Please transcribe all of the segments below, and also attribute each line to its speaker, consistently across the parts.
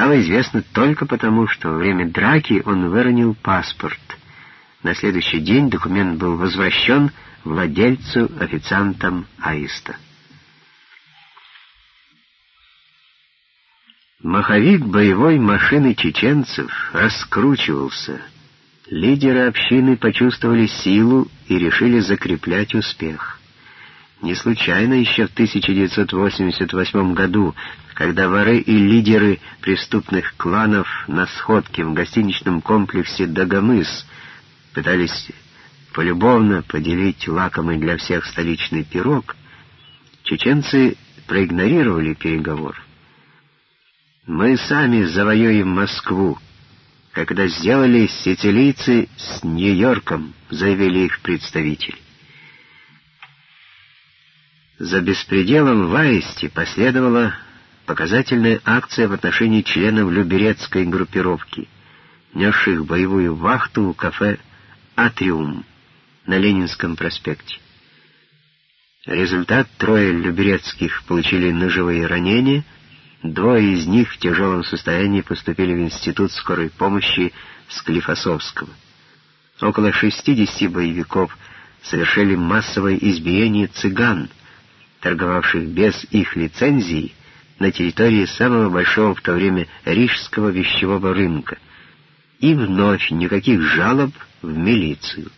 Speaker 1: стало известно только потому, что во время драки он выронил паспорт. На следующий день документ был возвращен владельцу, официантам Аиста. Маховик боевой машины чеченцев раскручивался. Лидеры общины почувствовали силу и решили закреплять успех. Не случайно еще в 1988 году, когда воры и лидеры преступных кланов на сходке в гостиничном комплексе «Дагомыс» пытались полюбовно поделить лакомый для всех столичный пирог, чеченцы проигнорировали переговор. «Мы сами завоюем Москву», когда сделали сицилийцы с Нью-Йорком, заявили их представители. За беспределом в последовала показательная акция в отношении членов Люберецкой группировки, несших боевую вахту у кафе «Атриум» на Ленинском проспекте. Результат — трое люберецких получили ножевые ранения, двое из них в тяжелом состоянии поступили в Институт скорой помощи Склифосовского. Около 60 боевиков совершили массовое избиение цыган — торговавших без их лицензии на территории самого большого в то время рижского вещевого рынка. И вновь никаких жалоб в милицию.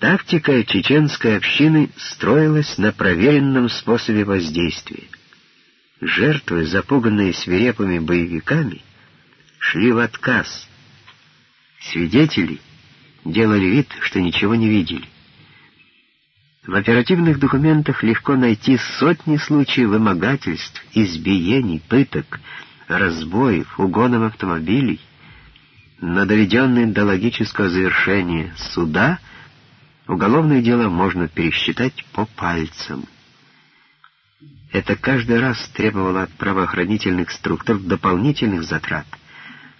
Speaker 1: Тактика чеченской общины строилась на проверенном способе воздействия. Жертвы, запуганные свирепыми боевиками, шли в отказ. Свидетели делали вид, что ничего не видели. В оперативных документах легко найти сотни случаев вымогательств, избиений, пыток, разбоев, угонов автомобилей, но доведенные до логического завершения суда уголовное дело можно пересчитать по пальцам. Это каждый раз требовало от правоохранительных структур дополнительных затрат,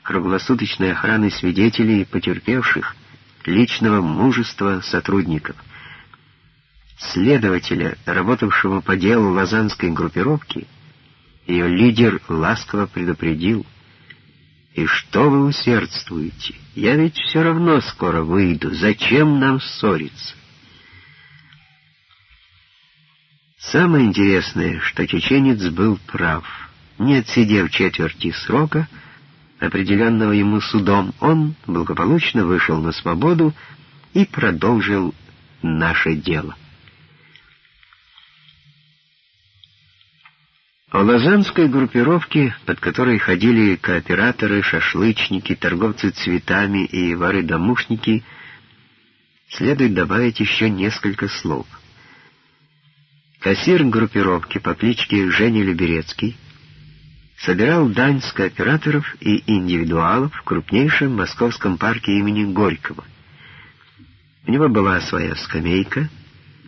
Speaker 1: круглосуточной охраны свидетелей и потерпевших, личного мужества сотрудников — следователя, работавшего по делу лазанской группировки, ее лидер ласково предупредил, «И что вы усердствуете? Я ведь все равно скоро выйду. Зачем нам ссориться?» Самое интересное, что чеченец был прав. Не отсидев четверти срока, определенного ему судом, он благополучно вышел на свободу и продолжил наше дело. О лазанской группировке, под которой ходили кооператоры, шашлычники, торговцы цветами и воры-домушники, следует добавить еще несколько слов. Кассир группировки по кличке Женя Люберецкий собирал дань с кооператоров и индивидуалов в крупнейшем московском парке имени Горького. У него была своя скамейка —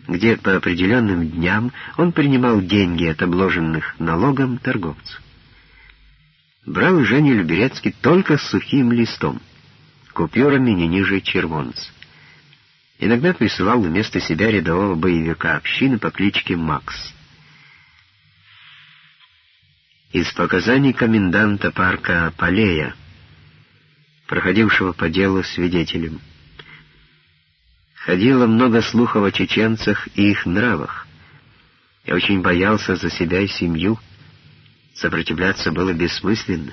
Speaker 1: где по определенным дням он принимал деньги от обложенных налогом торговцев. Брал Женя Люберецкий только с сухим листом, купюрами не ниже червонца. Иногда присылал вместо себя рядового боевика общины по кличке Макс. Из показаний коменданта парка Полея, проходившего по делу свидетелем, Ходило много слухов о чеченцах и их нравах. Я очень боялся за себя и семью. Сопротивляться было бессмысленно.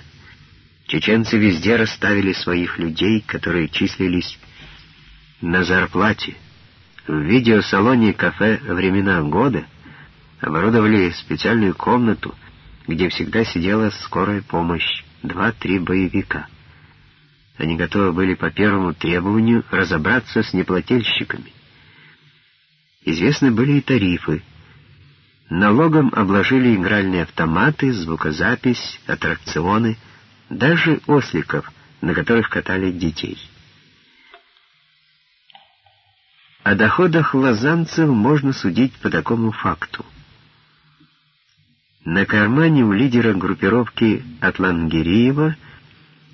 Speaker 1: Чеченцы везде расставили своих людей, которые числились на зарплате. В видеосалоне кафе «Времена года» оборудовали специальную комнату, где всегда сидела скорая помощь, два-три боевика. Они готовы были по первому требованию разобраться с неплательщиками. Известны были и тарифы. Налогом обложили игральные автоматы, звукозапись, аттракционы, даже осликов, на которых катали детей. О доходах лазанцев можно судить по такому факту. На кармане у лидера группировки Атлангириева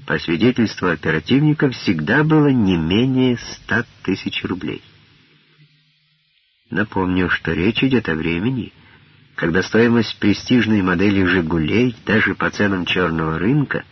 Speaker 1: по свидетельству оперативника, всегда было не менее ста тысяч рублей. Напомню, что речь идет о времени, когда стоимость престижной модели «Жигулей» даже по ценам черного рынка